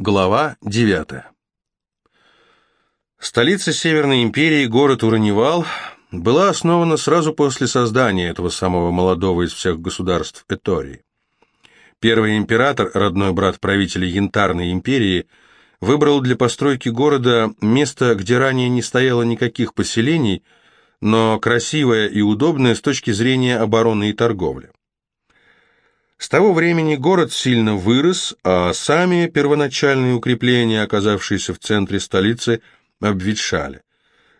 Глава 9. Столица Северной империи, город Ураневал, была основана сразу после создания этого самого молодого из всех государств Этории. Первый император, родной брат правителя Янтарной империи, выбрал для постройки города место, где ранее не стояло никаких поселений, но красивое и удобное с точки зрения обороны и торговли. С того времени город сильно вырос, а сами первоначальные укрепления, оказавшиеся в центре столицы, обветшали.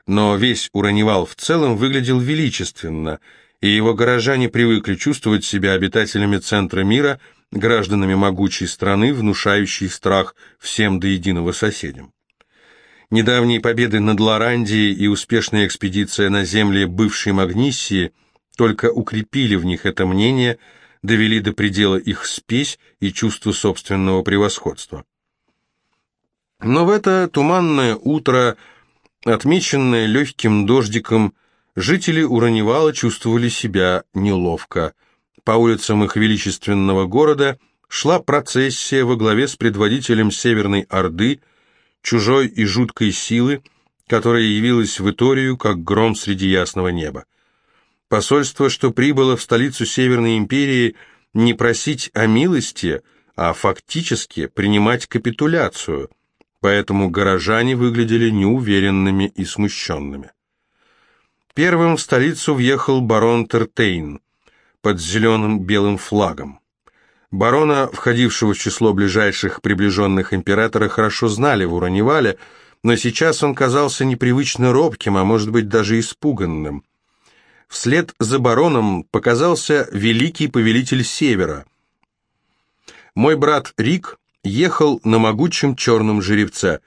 Но весь Ураневал в целом выглядел величественно, и его горожане привыкли чувствовать себя обитателями центра мира, гражданами могучей страны, внушающей страх всем до единого соседям. Недавние победы над Лорандией и успешная экспедиция на земли бывшей Магниссии только укрепили в них это мнение – довели до предела их спесь и чувство собственного превосходства. Но в это туманное утро, отмеченное легким дождиком, жители Ураневала чувствовали себя неловко. По улицам их величественного города шла процессия во главе с предводителем Северной Орды, чужой и жуткой силы, которая явилась в Иторию, как гром среди ясного неба. Посольство, что прибыло в столицу Северной империи, не просить о милости, а фактически принимать капитуляцию, поэтому горожане выглядели неуверенными и смущенными. Первым в столицу въехал барон Тертейн под зеленым белым флагом. Барона, входившего в число ближайших приближенных императора, хорошо знали в Ураневале, но сейчас он казался непривычно робким, а может быть даже испуганным. Вслед за бароном показался великий повелитель Севера. Мой брат Рик ехал на могучем черном жеребце.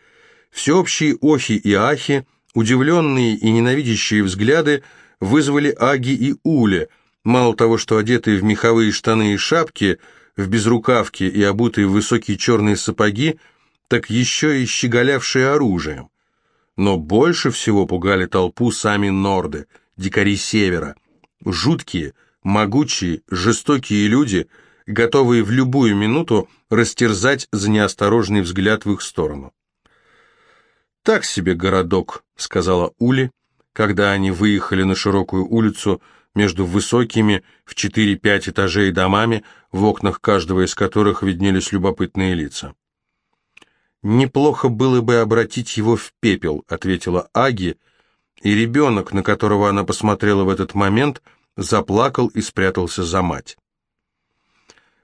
Всеобщие охи и ахи, удивленные и ненавидящие взгляды вызвали Аги и Уле, мало того, что одетые в меховые штаны и шапки, в безрукавки и обутые в высокие черные сапоги, так еще и щеголявшие оружием. Но больше всего пугали толпу сами норды – дикари севера. Жуткие, могучие, жестокие люди, готовые в любую минуту растерзать за неосторожный взгляд в их сторону. «Так себе городок», — сказала Ули, когда они выехали на широкую улицу между высокими в 4-5 этажей домами, в окнах каждого из которых виднелись любопытные лица. «Неплохо было бы обратить его в пепел», — ответила Аги, — и ребенок, на которого она посмотрела в этот момент, заплакал и спрятался за мать.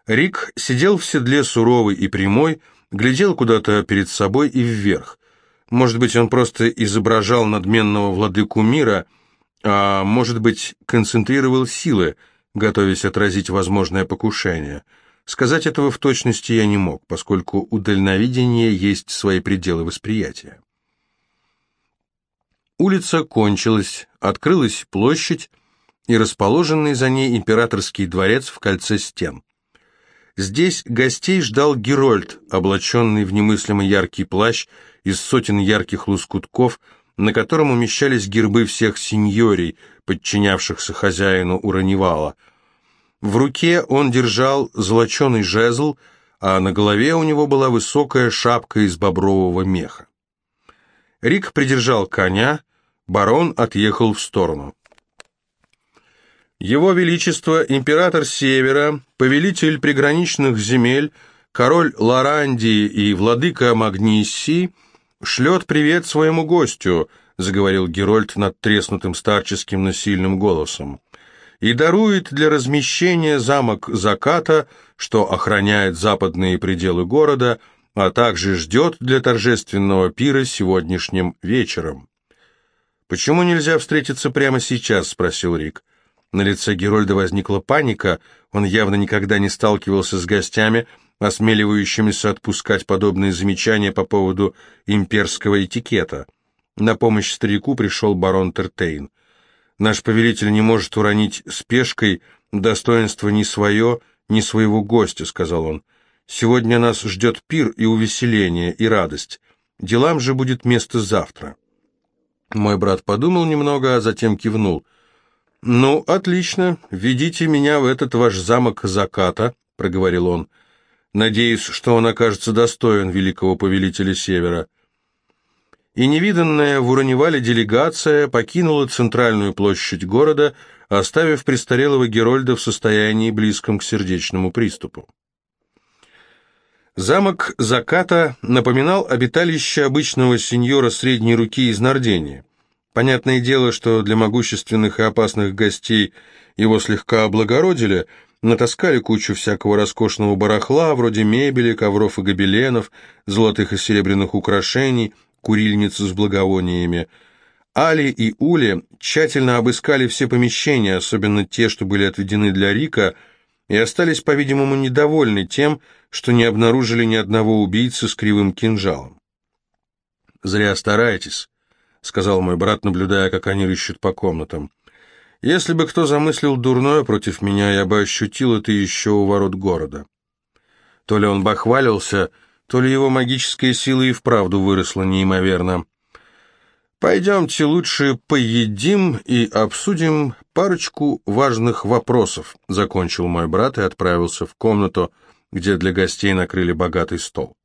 Рик сидел в седле суровый и прямой, глядел куда-то перед собой и вверх. Может быть, он просто изображал надменного владыку мира, а может быть, концентрировал силы, готовясь отразить возможное покушение. Сказать этого в точности я не мог, поскольку у дальновидения есть свои пределы восприятия. Улица кончилась, открылась площадь и расположенный за ней императорский дворец в кольце стен. Здесь гостей ждал Герольд, облаченный в немыслимо яркий плащ из сотен ярких лоскутков, на котором умещались гербы всех сеньорий, подчинявшихся хозяину Ураневала. В руке он держал золоченый жезл, а на голове у него была высокая шапка из бобрового меха. Рик придержал коня, Барон отъехал в сторону. Его Величество, император Севера, повелитель приграничных земель, король Лорандии и владыка Магниссии шлет привет своему гостю, заговорил Герольд над треснутым старческим насильным голосом, и дарует для размещения замок заката, что охраняет западные пределы города, а также ждет для торжественного пира сегодняшним вечером. «Почему нельзя встретиться прямо сейчас?» — спросил Рик. На лице Герольда возникла паника, он явно никогда не сталкивался с гостями, осмеливающимися отпускать подобные замечания по поводу имперского этикета. На помощь старику пришел барон Тертейн. «Наш повелитель не может уронить спешкой достоинство ни свое, ни своего гостя», — сказал он. «Сегодня нас ждет пир и увеселение, и радость. Делам же будет место завтра». Мой брат подумал немного, а затем кивнул. «Ну, отлично, ведите меня в этот ваш замок заката», — проговорил он. надеясь, что он окажется достоин великого повелителя Севера. И невиданная в Ураневале делегация покинула центральную площадь города, оставив престарелого Герольда в состоянии близком к сердечному приступу. Замок Заката напоминал обиталище обычного сеньора средней руки из Нардении. Понятное дело, что для могущественных и опасных гостей его слегка облагородили, натаскали кучу всякого роскошного барахла, вроде мебели, ковров и гобеленов, золотых и серебряных украшений, курильницы с благовониями. Али и Ули тщательно обыскали все помещения, особенно те, что были отведены для Рика, и остались, по-видимому, недовольны тем, что не обнаружили ни одного убийцы с кривым кинжалом. «Зря стараетесь», — сказал мой брат, наблюдая, как они рыщут по комнатам. «Если бы кто замыслил дурное против меня, я бы ощутил это еще у ворот города». То ли он бахвалился, то ли его магическая сила и вправду выросла неимоверно. «Пойдемте лучше поедим и обсудим парочку важных вопросов», — закончил мой брат и отправился в комнату, где для гостей накрыли богатый стол.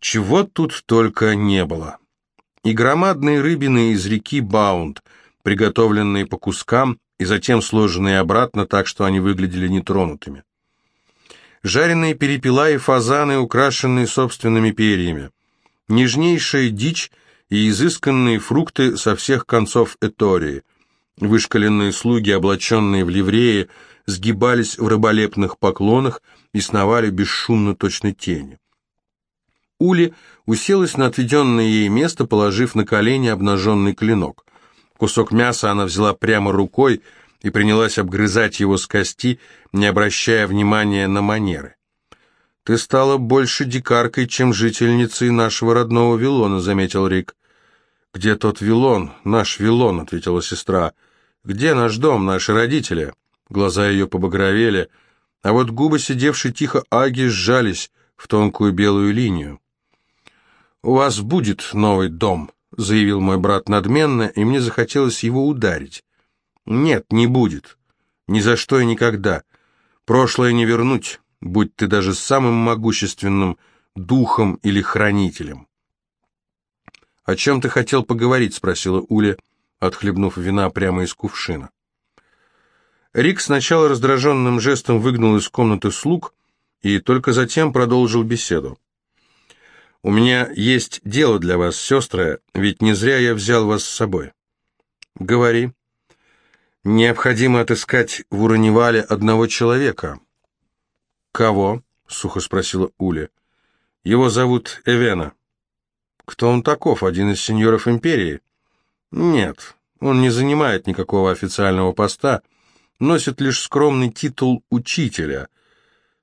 Чего тут только не было и громадные рыбины из реки Баунд, приготовленные по кускам и затем сложенные обратно так, что они выглядели нетронутыми. Жареные перепела и фазаны, украшенные собственными перьями. Нежнейшая дичь и изысканные фрукты со всех концов Этории. Вышкаленные слуги, облаченные в ливреи, сгибались в рыболепных поклонах и сновали бесшумно точно тени. Ули уселась на отведенное ей место, положив на колени обнаженный клинок. Кусок мяса она взяла прямо рукой и принялась обгрызать его с кости, не обращая внимания на манеры. «Ты стала больше дикаркой, чем жительницей нашего родного Вилона», — заметил Рик. «Где тот Вилон? Наш Вилон», — ответила сестра. «Где наш дом, наши родители?» Глаза ее побагровели, а вот губы, сидевшей тихо Аги, сжались в тонкую белую линию. «У вас будет новый дом», — заявил мой брат надменно, и мне захотелось его ударить. «Нет, не будет. Ни за что и никогда. Прошлое не вернуть, будь ты даже самым могущественным духом или хранителем». «О чем ты хотел поговорить?» — спросила Уля, отхлебнув вина прямо из кувшина. Рик сначала раздраженным жестом выгнал из комнаты слуг и только затем продолжил беседу. У меня есть дело для вас, сестры, ведь не зря я взял вас с собой. Говори. Необходимо отыскать в Ураневале одного человека. Кого? Сухо спросила Уля. Его зовут Эвена. Кто он таков, один из сеньоров империи? Нет, он не занимает никакого официального поста, носит лишь скромный титул учителя,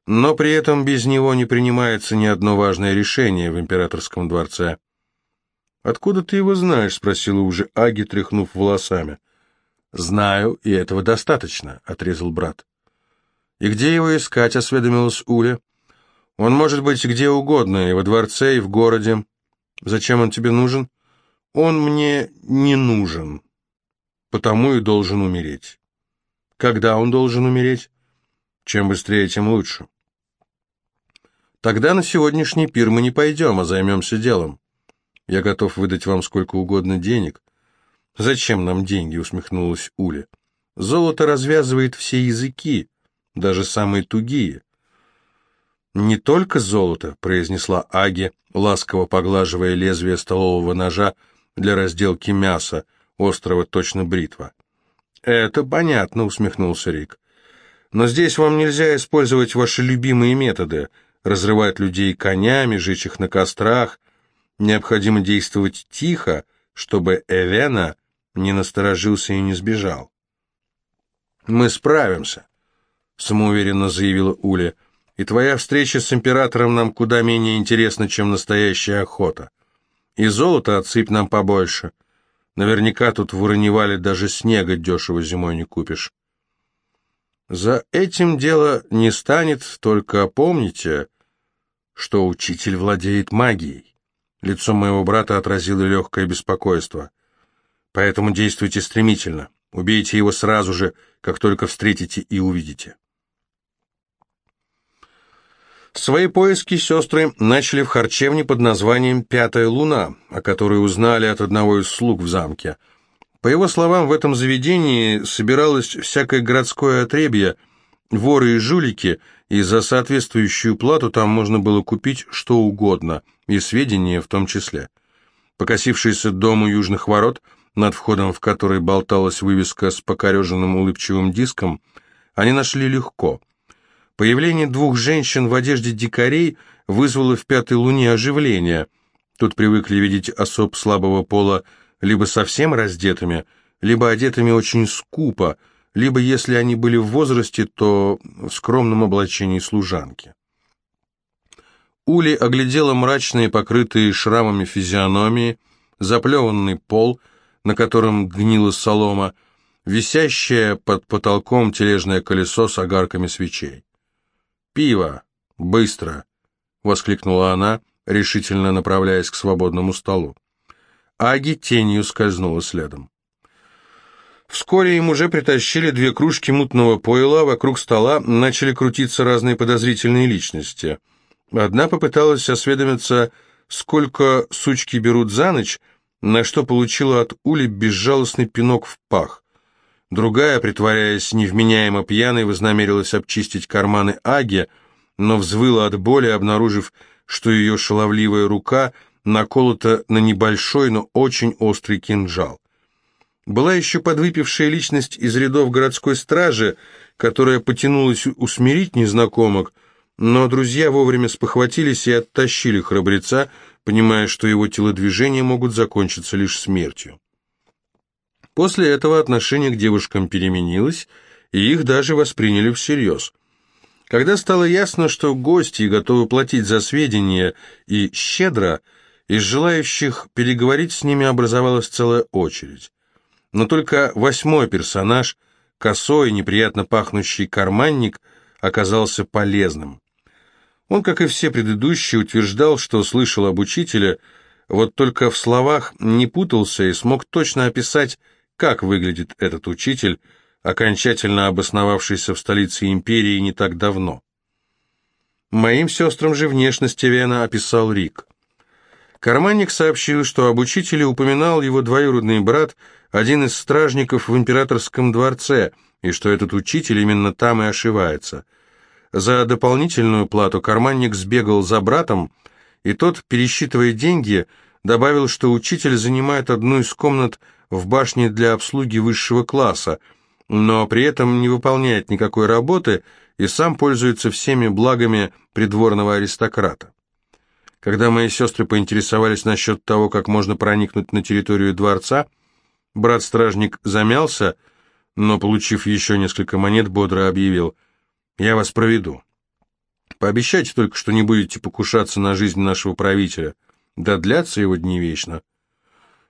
но при этом без него не принимается ни одно важное решение в императорском дворце. «Откуда ты его знаешь?» — спросила уже Аги, тряхнув волосами. «Знаю, и этого достаточно», — отрезал брат. «И где его искать?» — осведомилась Уля. «Он может быть где угодно, и во дворце, и в городе. Зачем он тебе нужен?» «Он мне не нужен, потому и должен умереть». «Когда он должен умереть?» «Чем быстрее, тем лучше». Тогда на сегодняшний пир мы не пойдем, а займемся делом. Я готов выдать вам сколько угодно денег. Зачем нам деньги, усмехнулась Уля. Золото развязывает все языки, даже самые тугие. Не только золото, произнесла Аги, ласково поглаживая лезвие столового ножа для разделки мяса, острого точно бритва. Это понятно, усмехнулся Рик. Но здесь вам нельзя использовать ваши любимые методы — разрывать людей конями, жечь их на кострах. Необходимо действовать тихо, чтобы Эвена не насторожился и не сбежал. «Мы справимся», — самоуверенно заявила Уля, «и твоя встреча с императором нам куда менее интересна, чем настоящая охота. И золото отсыпь нам побольше. Наверняка тут в Ураневале даже снега дешево зимой не купишь». «За этим дело не станет, только помните, что учитель владеет магией. Лицо моего брата отразило легкое беспокойство. Поэтому действуйте стремительно. Убейте его сразу же, как только встретите и увидите. Свои поиски сестры начали в харчевне под названием «Пятая луна», о которой узнали от одного из слуг в замке. По его словам, в этом заведении собиралось всякое городское отребье, воры и жулики, и за соответствующую плату там можно было купить что угодно, и сведения в том числе. Покосившийся дом у южных ворот, над входом в который болталась вывеска с покореженным улыбчивым диском, они нашли легко – Появление двух женщин в одежде дикарей вызвало в «Пятой луне» оживление. Тут привыкли видеть особ слабого пола либо совсем раздетыми, либо одетыми очень скупо, либо, если они были в возрасте, то в скромном облачении служанки. Ули оглядела мрачные, покрытые шрамами физиономии, заплеванный пол, на котором гнила солома, висящее под потолком тележное колесо с огарками свечей. «Пиво! Быстро!» — воскликнула она, решительно направляясь к свободному столу. Аги тенью скользнула следом. Вскоре им уже притащили две кружки мутного пойла, вокруг стола начали крутиться разные подозрительные личности. Одна попыталась осведомиться, сколько сучки берут за ночь, на что получила от Ули безжалостный пинок в пах. Другая, притворяясь невменяемо пьяной, вознамерилась обчистить карманы Аги, но взвыла от боли, обнаружив, что ее шаловливая рука наколота на небольшой, но очень острый кинжал. Была еще подвыпившая личность из рядов городской стражи, которая потянулась усмирить незнакомок, но друзья вовремя спохватились и оттащили храбреца, понимая, что его телодвижения могут закончиться лишь смертью. После этого отношение к девушкам переменилось, и их даже восприняли всерьез. Когда стало ясно, что гости готовы платить за сведения и щедро, из желающих переговорить с ними образовалась целая очередь. Но только восьмой персонаж, косой, неприятно пахнущий карманник, оказался полезным. Он, как и все предыдущие, утверждал, что слышал об учителе, вот только в словах не путался и смог точно описать, как выглядит этот учитель, окончательно обосновавшийся в столице империи не так давно. Моим сестрам же внешность Вена описал Рик. Карманник сообщил, что об учителе упоминал его двоюродный брат, один из стражников в императорском дворце, и что этот учитель именно там и ошивается. За дополнительную плату карманник сбегал за братом, и тот, пересчитывая деньги, добавил, что учитель занимает одну из комнат в башне для обслуги высшего класса, но при этом не выполняет никакой работы и сам пользуется всеми благами придворного аристократа. Когда мои сестры поинтересовались насчет того, как можно проникнуть на территорию дворца, брат-стражник замялся, но, получив еще несколько монет, бодро объявил «Я вас проведу». Пообещайте только, что не будете покушаться на жизнь нашего правителя. Да длятся его дни вечно.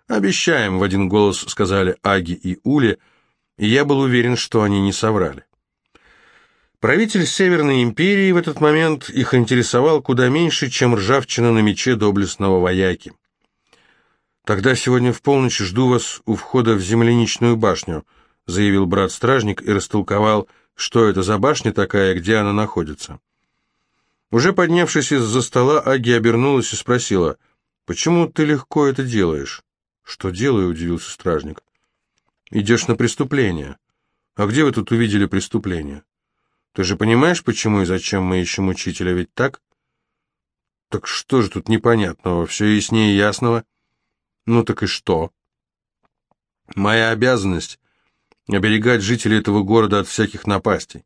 «Обещаем», — в один голос сказали Аги и Ули, и я был уверен, что они не соврали. Правитель Северной империи в этот момент их интересовал куда меньше, чем ржавчина на мече доблестного вояки. «Тогда сегодня в полночь жду вас у входа в земляничную башню», заявил брат-стражник и растолковал, что это за башня такая, где она находится. Уже поднявшись из-за стола, Аги обернулась и спросила, «Почему ты легко это делаешь?» «Что делаю?» — удивился стражник. «Идешь на преступление. А где вы тут увидели преступление? Ты же понимаешь, почему и зачем мы ищем учителя, ведь так?» «Так что же тут непонятного? Все яснее ясного». «Ну так и что?» «Моя обязанность — оберегать жителей этого города от всяких напастей.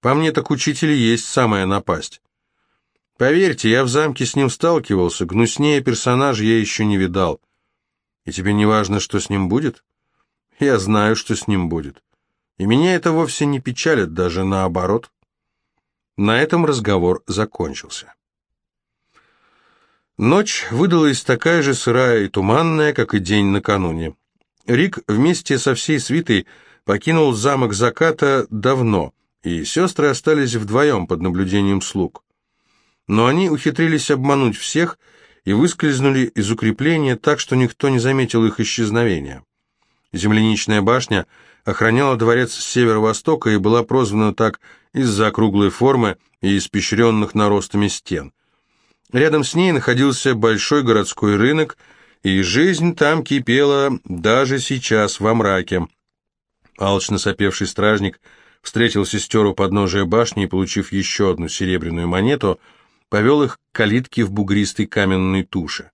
По мне так учитель есть самая напасть. Поверьте, я в замке с ним сталкивался, гнуснее персонажа я еще не видал. И тебе не важно, что с ним будет? Я знаю, что с ним будет. И меня это вовсе не печалит, даже наоборот. На этом разговор закончился. Ночь выдалась такая же сырая и туманная, как и день накануне. Рик вместе со всей свитой покинул замок заката давно, и сестры остались вдвоем под наблюдением слуг. Но они ухитрились обмануть всех и выскользнули из укрепления так, что никто не заметил их исчезновения. Земляничная башня охраняла дворец с северо-востока и была прозвана так из-за округлой формы и испещренных наростами стен. Рядом с ней находился большой городской рынок, и жизнь там кипела даже сейчас во мраке. Алчно сопевший стражник встретил сестер подножия башни и, получив еще одну серебряную монету, повел их к калитке в бугристой каменной туше.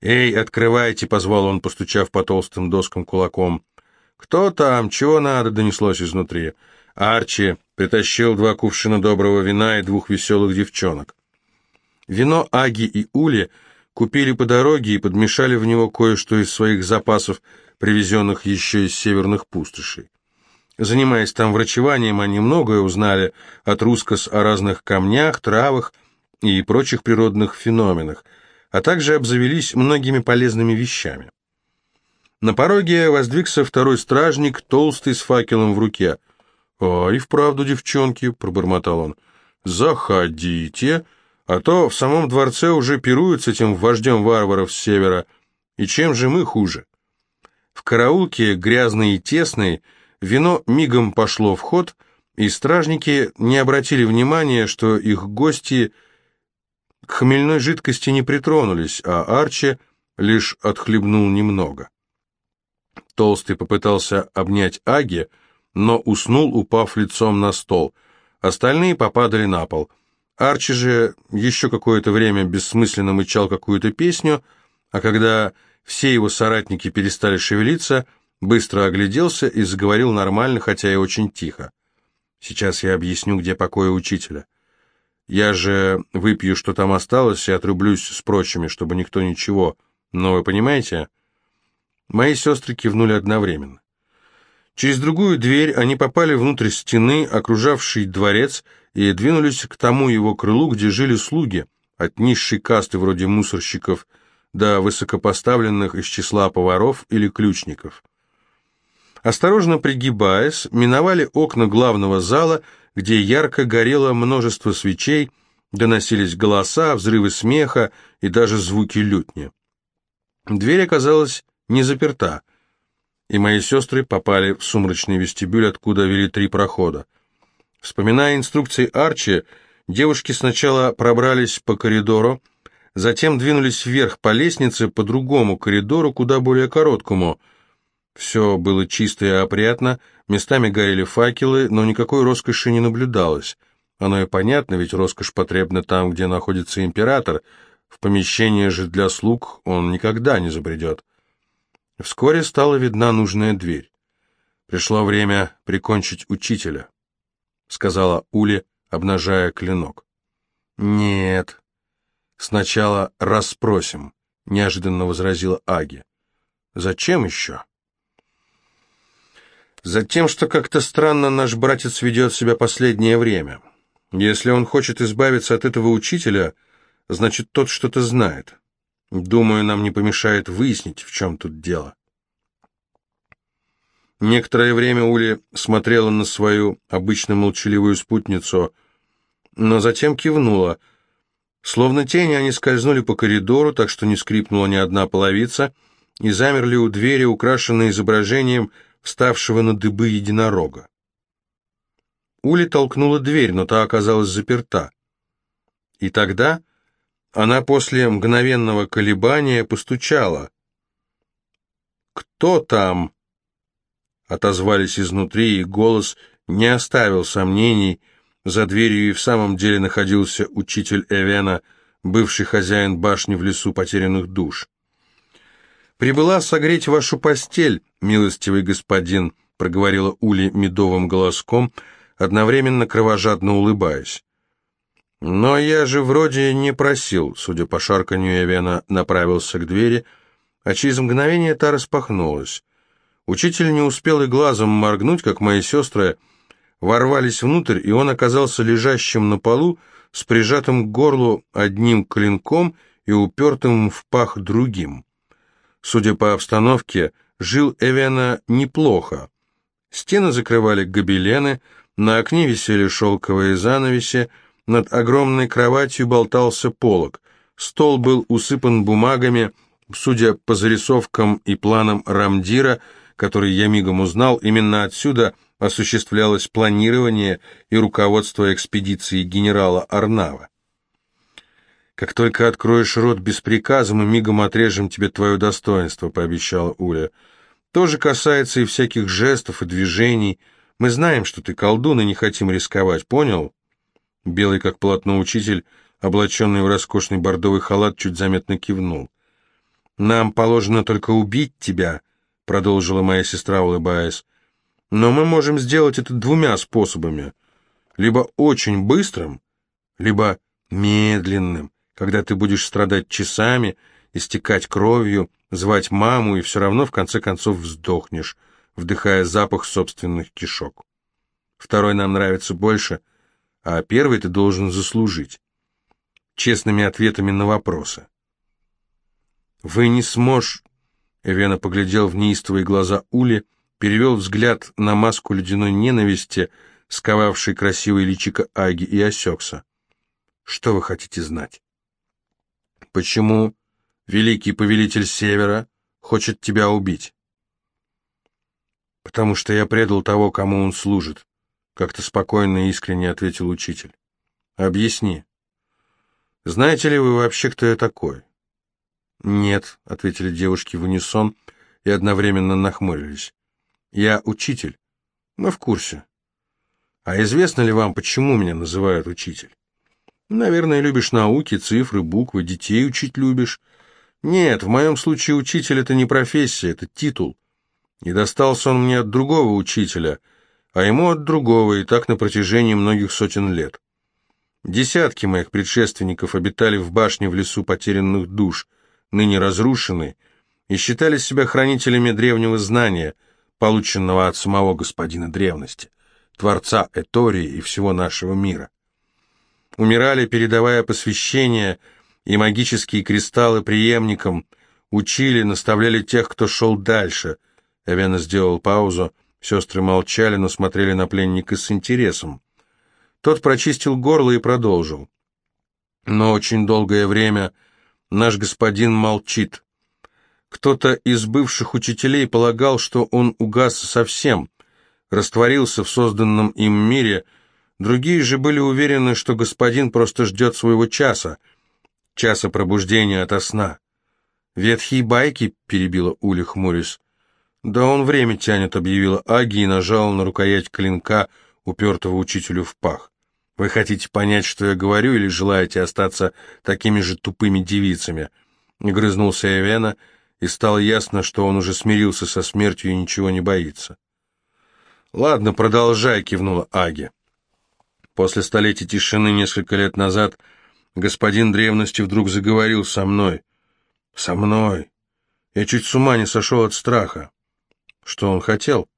«Эй, открывайте!» — позвал он, постучав по толстым доскам кулаком. «Кто там? Чего надо?» — донеслось изнутри. Арчи притащил два кувшина доброго вина и двух веселых девчонок. Вино Аги и Ули купили по дороге и подмешали в него кое-что из своих запасов, привезенных еще из северных пустошей. Занимаясь там врачеванием, они многое узнали от Рускос о разных камнях, травах и прочих природных феноменах, а также обзавелись многими полезными вещами. На пороге воздвигся второй стражник, толстый, с факелом в руке. «А, и вправду, девчонки», — пробормотал он, — «заходите, а то в самом дворце уже пируют с этим вождем варваров с севера, и чем же мы хуже?» В караулке, грязной и тесной, вино мигом пошло в ход, и стражники не обратили внимания, что их гости к хмельной жидкости не притронулись, а Арчи лишь отхлебнул немного. Толстый попытался обнять Аги, но уснул, упав лицом на стол. Остальные попадали на пол. Арчи же еще какое-то время бессмысленно мычал какую-то песню, а когда все его соратники перестали шевелиться, быстро огляделся и заговорил нормально, хотя и очень тихо. «Сейчас я объясню, где покой учителя. Я же выпью, что там осталось, и отрублюсь с прочими, чтобы никто ничего. Но вы понимаете?» Мои сестры кивнули одновременно. Через другую дверь они попали внутрь стены, окружавшей дворец, и двинулись к тому его крылу, где жили слуги, от низшей касты вроде мусорщиков до высокопоставленных из числа поваров или ключников. Осторожно пригибаясь, миновали окна главного зала, где ярко горело множество свечей, доносились голоса, взрывы смеха и даже звуки лютни. Дверь оказалась не заперта, и мои сестры попали в сумрачный вестибюль, откуда вели три прохода. Вспоминая инструкции Арчи, девушки сначала пробрались по коридору, затем двинулись вверх по лестнице по другому коридору, куда более короткому. Все было чисто и опрятно, местами горели факелы, но никакой роскоши не наблюдалось. Оно и понятно, ведь роскошь потребна там, где находится император, в помещение же для слуг он никогда не забредет. Вскоре стала видна нужная дверь. «Пришло время прикончить учителя», — сказала Ули, обнажая клинок. «Нет. Сначала расспросим», — неожиданно возразила Аги. «Зачем еще?» «Затем, что как-то странно наш братец ведет себя последнее время. Если он хочет избавиться от этого учителя, значит, тот что-то знает. Думаю, нам не помешает выяснить, в чем тут дело. Некоторое время Ули смотрела на свою обычно молчаливую спутницу, но затем кивнула. Словно тени они скользнули по коридору, так что не скрипнула ни одна половица, и замерли у двери, украшенной изображением вставшего на дыбы единорога. Ули толкнула дверь, но та оказалась заперта. И тогда она после мгновенного колебания постучала. «Кто там?» Отозвались изнутри, и голос не оставил сомнений. За дверью и в самом деле находился учитель Эвена, бывший хозяин башни в лесу потерянных душ. «Прибыла согреть вашу постель, милостивый господин», — проговорила Ули медовым голоском, одновременно кровожадно улыбаясь. Но я же вроде не просил, судя по шарканью Эвена, направился к двери, а через мгновение та распахнулась. Учитель не успел и глазом моргнуть, как мои сестры ворвались внутрь, и он оказался лежащим на полу с прижатым к горлу одним клинком и упертым в пах другим. Судя по обстановке, жил Эвена неплохо. Стены закрывали гобелены, на окне висели шелковые занавеси, над огромной кроватью болтался полог. Стол был усыпан бумагами, судя по зарисовкам и планам Рамдира, который я мигом узнал, именно отсюда осуществлялось планирование и руководство экспедиции генерала Арнава. «Как только откроешь рот без приказа, мы мигом отрежем тебе твое достоинство», — пообещала Уля. «То же касается и всяких жестов и движений. Мы знаем, что ты колдун и не хотим рисковать, понял?» Белый, как полотно учитель, облаченный в роскошный бордовый халат, чуть заметно кивнул. «Нам положено только убить тебя», — продолжила моя сестра, улыбаясь. «Но мы можем сделать это двумя способами. Либо очень быстрым, либо медленным, когда ты будешь страдать часами, истекать кровью, звать маму и все равно в конце концов вздохнешь, вдыхая запах собственных кишок. Второй нам нравится больше, а первый ты должен заслужить. Честными ответами на вопросы. «Вы не сможешь...» Эвена поглядел в неистовые глаза Ули, перевел взгляд на маску ледяной ненависти, сковавшей красивое личико Аги, и осекся. «Что вы хотите знать?» Почему великий повелитель Севера хочет тебя убить? Потому что я предал того, кому он служит, как-то спокойно и искренне ответил учитель. Объясни. Знаете ли вы вообще, кто я такой? Нет, ответили девушки в унисон и одновременно нахмурились. Я учитель. Мы в курсе. А известно ли вам, почему меня называют учитель? Наверное, любишь науки, цифры, буквы, детей учить любишь. Нет, в моем случае учитель — это не профессия, это титул. И достался он мне от другого учителя, а ему от другого, и так на протяжении многих сотен лет. Десятки моих предшественников обитали в башне в лесу потерянных душ, ныне разрушенной, и считали себя хранителями древнего знания, полученного от самого господина древности, творца Этории и всего нашего мира умирали, передавая посвящение и магические кристаллы преемникам, учили, наставляли тех, кто шел дальше. Эвена сделал паузу, сестры молчали, но смотрели на пленника с интересом. Тот прочистил горло и продолжил. Но очень долгое время наш господин молчит. Кто-то из бывших учителей полагал, что он угас совсем, растворился в созданном им мире — Другие же были уверены, что господин просто ждет своего часа, часа пробуждения ото сна. «Ветхие байки», — перебила Ули хмурясь. «Да он время тянет», — объявила Аги и нажала на рукоять клинка, упертого учителю в пах. «Вы хотите понять, что я говорю, или желаете остаться такими же тупыми девицами?» Грызнулся Эвена, и стало ясно, что он уже смирился со смертью и ничего не боится. «Ладно, продолжай», — кивнула Аги. После столетий тишины несколько лет назад господин древности вдруг заговорил со мной. Со мной. Я чуть с ума не сошел от страха. Что он хотел?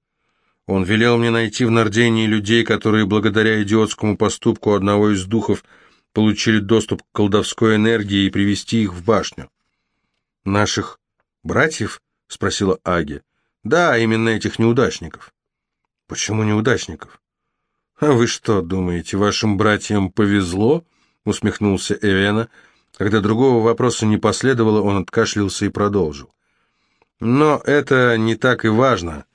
Он велел мне найти в Нардении людей, которые благодаря идиотскому поступку одного из духов получили доступ к колдовской энергии и привести их в башню. «Наших братьев?» — спросила Аги. «Да, именно этих неудачников». «Почему неудачников?» «А вы что, думаете, вашим братьям повезло?» — усмехнулся Эвена. Когда другого вопроса не последовало, он откашлялся и продолжил. «Но это не так и важно.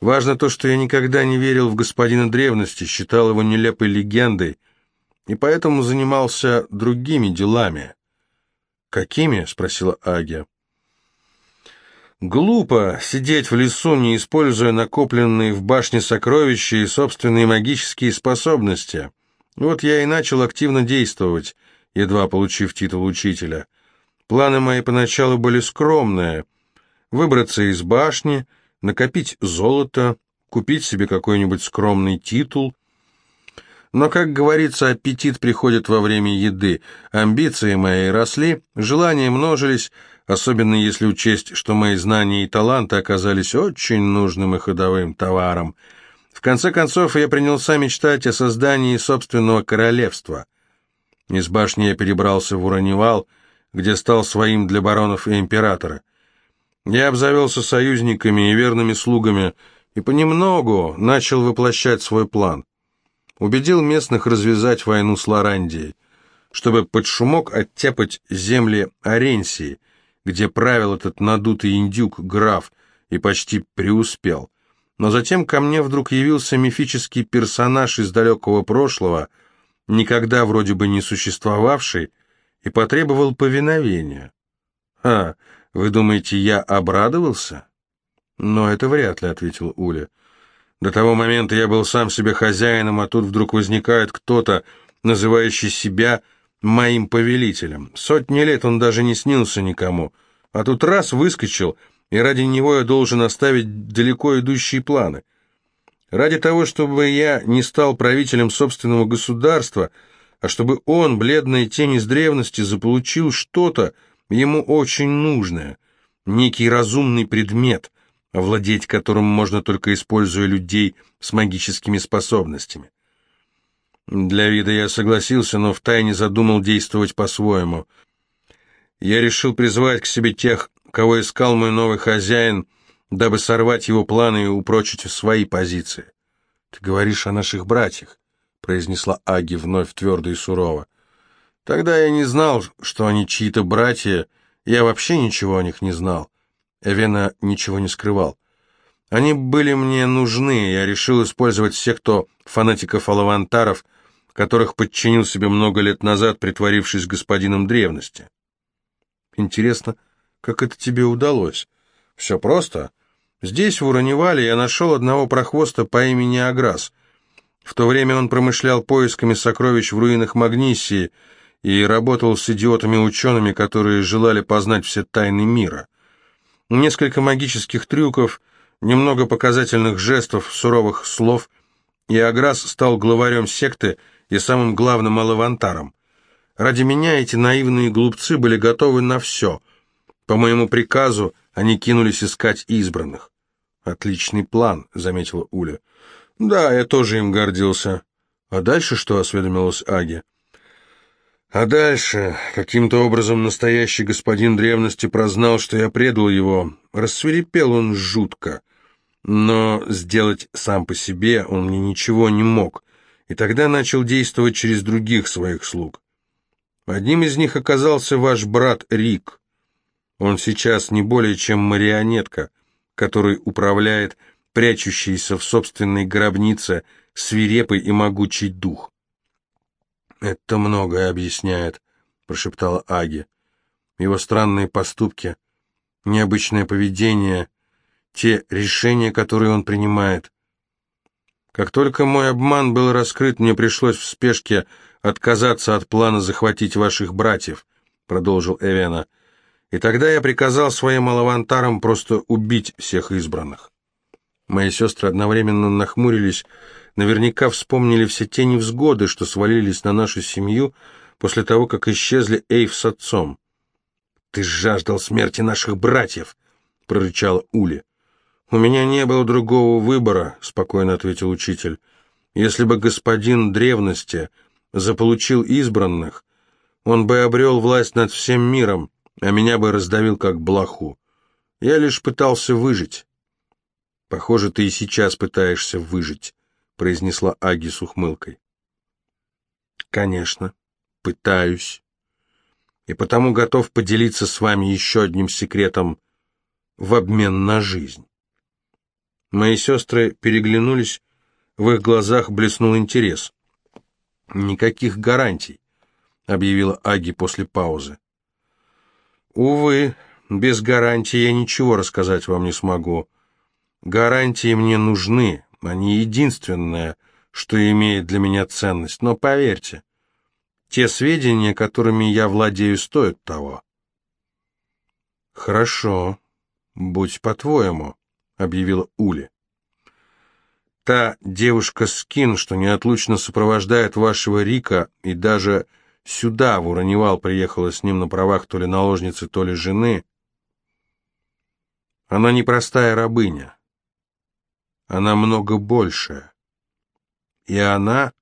Важно то, что я никогда не верил в господина древности, считал его нелепой легендой, и поэтому занимался другими делами». «Какими?» — спросила Агия. Глупо сидеть в лесу, не используя накопленные в башне сокровища и собственные магические способности. Вот я и начал активно действовать, едва получив титул учителя. Планы мои поначалу были скромные. Выбраться из башни, накопить золото, купить себе какой-нибудь скромный титул. Но, как говорится, аппетит приходит во время еды. Амбиции мои росли, желания множились, особенно если учесть, что мои знания и таланты оказались очень нужным и ходовым товаром. В конце концов, я принялся мечтать о создании собственного королевства. Из башни я перебрался в Уранивал, где стал своим для баронов и императора. Я обзавелся союзниками и верными слугами, и понемногу начал воплощать свой план. Убедил местных развязать войну с Лорандией, чтобы под шумок оттяпать земли Оренсии – где правил этот надутый индюк граф, и почти преуспел. Но затем ко мне вдруг явился мифический персонаж из далекого прошлого, никогда вроде бы не существовавший, и потребовал повиновения. «А, вы думаете, я обрадовался?» «Но это вряд ли», — ответил Уля. «До того момента я был сам себе хозяином, а тут вдруг возникает кто-то, называющий себя моим повелителем. Сотни лет он даже не снился никому, а тут раз выскочил, и ради него я должен оставить далеко идущие планы. Ради того, чтобы я не стал правителем собственного государства, а чтобы он, бледная тень из древности, заполучил что-то ему очень нужное, некий разумный предмет, овладеть которым можно только используя людей с магическими способностями. Для вида я согласился, но втайне задумал действовать по-своему. Я решил призвать к себе тех, кого искал мой новый хозяин, дабы сорвать его планы и упрочить свои позиции. «Ты говоришь о наших братьях», — произнесла Аги вновь твердо и сурово. «Тогда я не знал, что они чьи-то братья, я вообще ничего о них не знал». Эвена ничего не скрывал. Они были мне нужны, я решил использовать всех, кто фанатиков-алавантаров, которых подчинил себе много лет назад, притворившись господином древности. Интересно, как это тебе удалось? Все просто. Здесь, в Ураневале, я нашел одного прохвоста по имени Аграс. В то время он промышлял поисками сокровищ в руинах Магнисии и работал с идиотами-учеными, которые желали познать все тайны мира. Несколько магических трюков, немного показательных жестов, суровых слов, и Аграс стал главарем секты – и самым главным алавантаром. Ради меня эти наивные глупцы были готовы на все. По моему приказу они кинулись искать избранных. «Отличный план», — заметила Уля. «Да, я тоже им гордился». «А дальше что?» — осведомилась Аги. «А дальше каким-то образом настоящий господин древности прознал, что я предал его. Рассверепел он жутко. Но сделать сам по себе он мне ничего не мог и тогда начал действовать через других своих слуг. Одним из них оказался ваш брат Рик. Он сейчас не более чем марионетка, который управляет прячущийся в собственной гробнице свирепый и могучий дух. «Это многое объясняет», — прошептала Аги. «Его странные поступки, необычное поведение, те решения, которые он принимает. Как только мой обман был раскрыт, мне пришлось в спешке отказаться от плана захватить ваших братьев, продолжил Эвена. И тогда я приказал своим алавантарам просто убить всех избранных. Мои сестры одновременно нахмурились, наверняка вспомнили все те невзгоды, что свалились на нашу семью после того, как исчезли Эйв с отцом. «Ты жаждал смерти наших братьев!» — прорычала Ули. «У меня не было другого выбора», — спокойно ответил учитель. «Если бы господин древности заполучил избранных, он бы обрел власть над всем миром, а меня бы раздавил как блоху. Я лишь пытался выжить». «Похоже, ты и сейчас пытаешься выжить», — произнесла Аги с ухмылкой. «Конечно, пытаюсь. И потому готов поделиться с вами еще одним секретом в обмен на жизнь». Мои сестры переглянулись, в их глазах блеснул интерес. «Никаких гарантий», — объявила Аги после паузы. «Увы, без гарантий я ничего рассказать вам не смогу. Гарантии мне нужны, они единственное, что имеет для меня ценность, но поверьте, те сведения, которыми я владею, стоят того». «Хорошо, будь по-твоему», — объявила Ули. «Та девушка Скин, что неотлучно сопровождает вашего Рика и даже сюда, в Ураневал, приехала с ним на правах то ли наложницы, то ли жены, она не простая рабыня. Она много большая. И она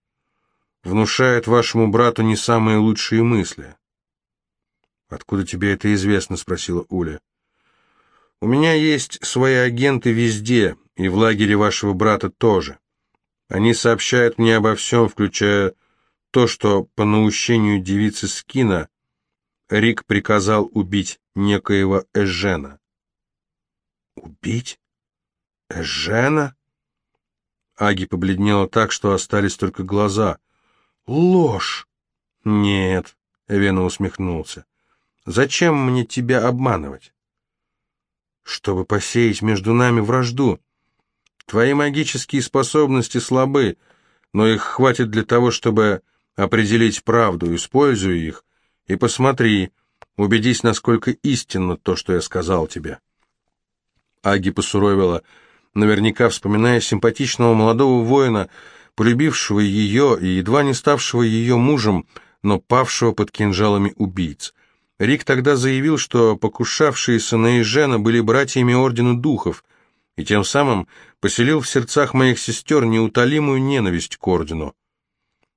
внушает вашему брату не самые лучшие мысли». «Откуда тебе это известно?» — спросила Уля. У меня есть свои агенты везде, и в лагере вашего брата тоже. Они сообщают мне обо всем, включая то, что по наущению девицы Скина Рик приказал убить некоего Эжена. «Убить?» Жена? Аги побледнела так, что остались только глаза. Ложь! Нет, Эвена усмехнулся. Зачем мне тебя обманывать? Чтобы посеять между нами вражду. Твои магические способности слабы, но их хватит для того, чтобы определить правду. Используй их и посмотри, убедись, насколько истинно то, что я сказал тебе. Аги посуровила, наверняка вспоминая симпатичного молодого воина, полюбившего ее и едва не ставшего ее мужем, но павшего под кинжалами убийц. Рик тогда заявил, что покушавшиеся на Ижена были братьями Ордена Духов, и тем самым поселил в сердцах моих сестер неутолимую ненависть к Ордену.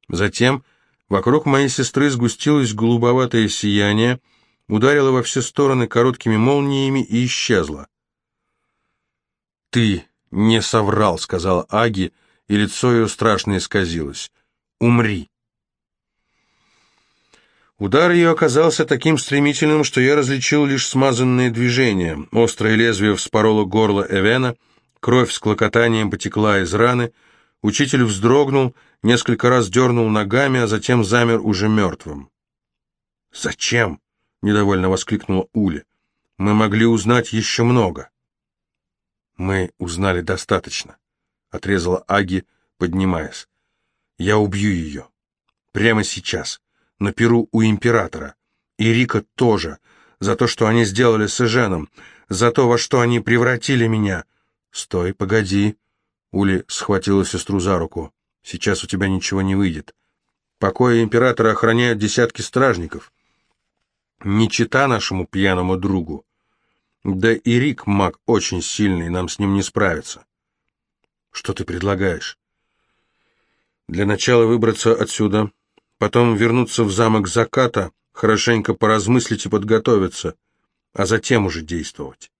Затем вокруг моей сестры сгустилось голубоватое сияние, ударило во все стороны короткими молниями и исчезло. «Ты не соврал», — сказала Аги, и лицо ее страшно исказилось. «Умри». Удар ее оказался таким стремительным, что я различил лишь смазанные движения. Острое лезвие вспороло горло Эвена, кровь с клокотанием потекла из раны, учитель вздрогнул, несколько раз дернул ногами, а затем замер уже мертвым. «Зачем?» — недовольно воскликнула Уля. «Мы могли узнать еще много». «Мы узнали достаточно», — отрезала Аги, поднимаясь. «Я убью ее. Прямо сейчас, на перу у императора. И Рика тоже, за то, что они сделали с Эженом, за то, во что они превратили меня». «Стой, погоди», — Ули схватила сестру за руку. «Сейчас у тебя ничего не выйдет. Покои императора охраняют десятки стражников. Не чита нашему пьяному другу. Да и Рик маг очень сильный, нам с ним не справиться. Что ты предлагаешь? Для начала выбраться отсюда, потом вернуться в замок заката, хорошенько поразмыслить и подготовиться, а затем уже действовать.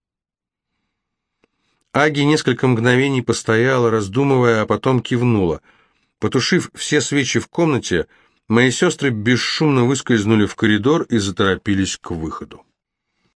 Аги несколько мгновений постояла, раздумывая, а потом кивнула. Потушив все свечи в комнате, мои сестры бесшумно выскользнули в коридор и заторопились к выходу.